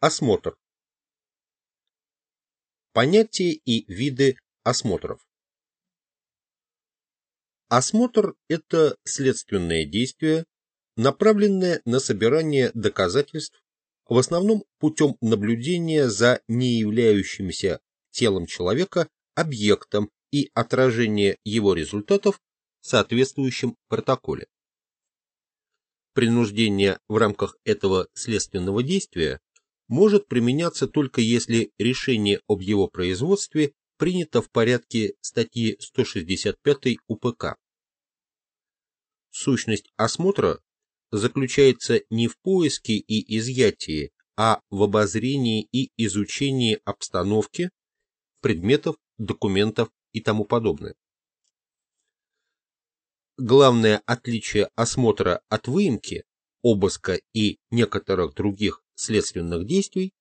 Осмотр. Понятия и виды осмотров. Осмотр – это следственное действие, направленное на собирание доказательств, в основном путем наблюдения за не являющимся телом человека объектом и отражение его результатов в соответствующем протоколе. Принуждение в рамках этого следственного действия может применяться только если решение об его производстве принято в порядке статьи 165 УПК. Сущность осмотра заключается не в поиске и изъятии, а в обозрении и изучении обстановки, предметов, документов и тому подобное. Главное отличие осмотра от выемки, обыска и некоторых других следственных действий,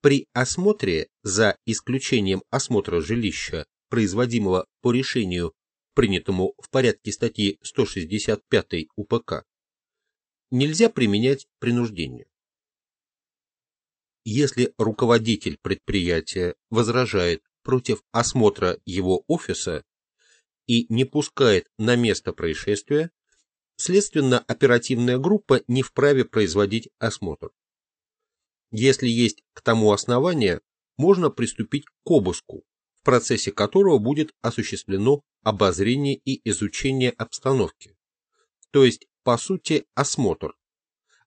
при осмотре, за исключением осмотра жилища, производимого по решению, принятому в порядке статьи 165 УПК, нельзя применять принуждение. Если руководитель предприятия возражает против осмотра его офиса и не пускает на место происшествия, следственно-оперативная группа не вправе производить осмотр. Если есть к тому основания, можно приступить к обыску, в процессе которого будет осуществлено обозрение и изучение обстановки, то есть, по сути, осмотр,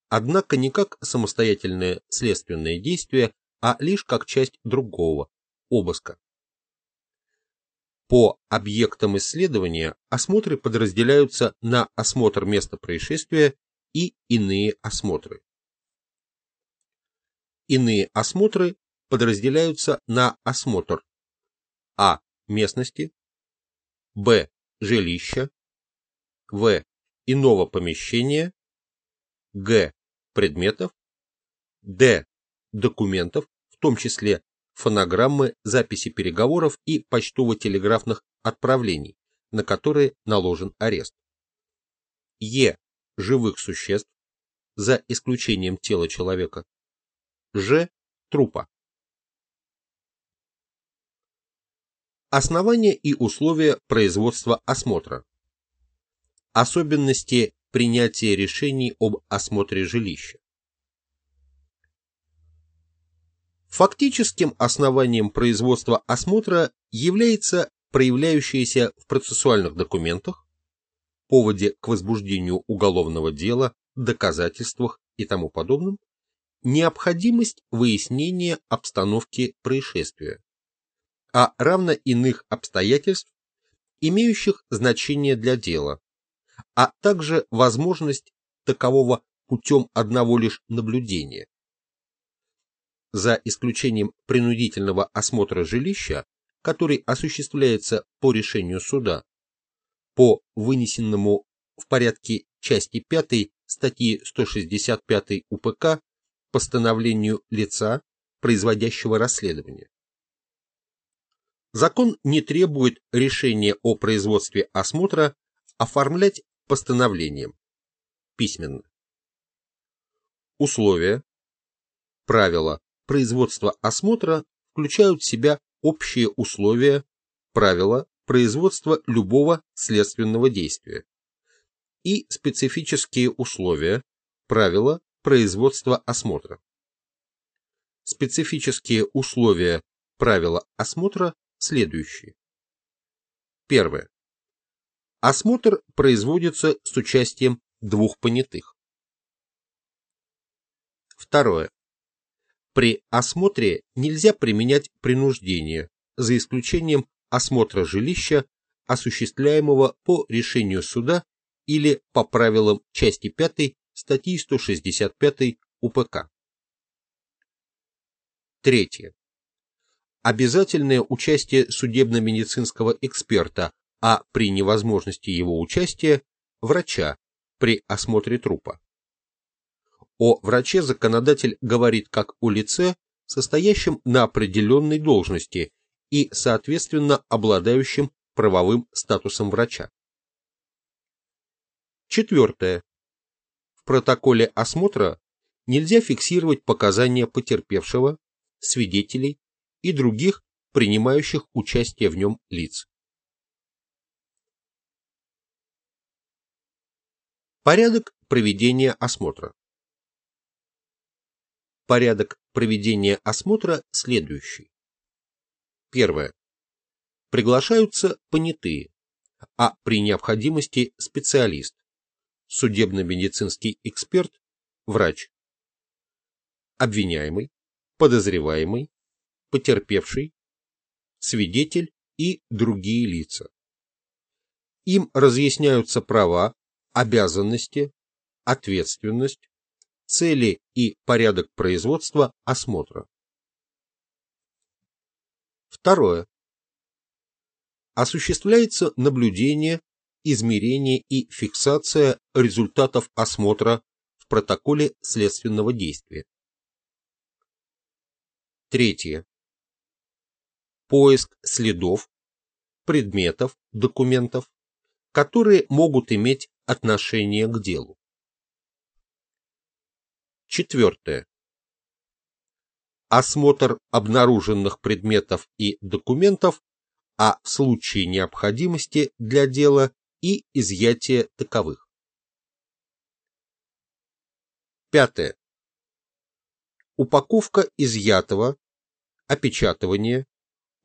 однако не как самостоятельное следственное действие, а лишь как часть другого – обыска. По объектам исследования осмотры подразделяются на осмотр места происшествия и иные осмотры. Иные осмотры подразделяются на осмотр А. Местности Б. Жилища В. Иного помещения Г. Предметов Д. Документов, в том числе фонограммы, записи переговоров и почтово-телеграфных отправлений, на которые наложен арест. Е. Живых существ, за исключением тела человека. Ж. Трупа. Основания и условия производства осмотра. Особенности принятия решений об осмотре жилища. Фактическим основанием производства осмотра является проявляющееся в процессуальных документах, поводе к возбуждению уголовного дела, доказательствах и тому подобном, необходимость выяснения обстановки происшествия, а равно иных обстоятельств, имеющих значение для дела, а также возможность такового путем одного лишь наблюдения. За исключением принудительного осмотра жилища, который осуществляется по решению суда, по вынесенному в порядке части 5 статьи 165 УПК постановлению лица, производящего расследование. Закон не требует решения о производстве осмотра оформлять постановлением, письменно. Условия, правила производства осмотра включают в себя общие условия, правила производства любого следственного действия и специфические условия, правила производства осмотра. Специфические условия правила осмотра следующие. Первое. Осмотр производится с участием двух понятых. Второе. При осмотре нельзя применять принуждение, за исключением осмотра жилища, осуществляемого по решению суда или по правилам части 5 статьи 165 УПК. Третье. Обязательное участие судебно-медицинского эксперта, а при невозможности его участия – врача при осмотре трупа. О враче законодатель говорит как о лице, состоящем на определенной должности и, соответственно, обладающем правовым статусом врача. Четвертое протоколе осмотра нельзя фиксировать показания потерпевшего, свидетелей и других принимающих участие в нем лиц. Порядок проведения осмотра. Порядок проведения осмотра следующий. Первое. Приглашаются понятые, а при необходимости специалист, судебно-медицинский эксперт, врач, обвиняемый, подозреваемый, потерпевший, свидетель и другие лица. Им разъясняются права, обязанности, ответственность, цели и порядок производства осмотра. Второе. Осуществляется наблюдение, измерение и фиксация результатов осмотра в протоколе следственного действия. Третье. Поиск следов, предметов, документов, которые могут иметь отношение к делу. Четвертое. Осмотр обнаруженных предметов и документов, а в случае необходимости для дела и изъятие таковых. Пятое. Упаковка изъятого, опечатывание,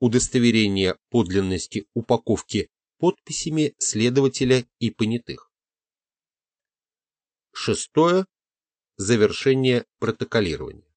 удостоверение подлинности упаковки подписями следователя и понятых. Шестое. Завершение протоколирования.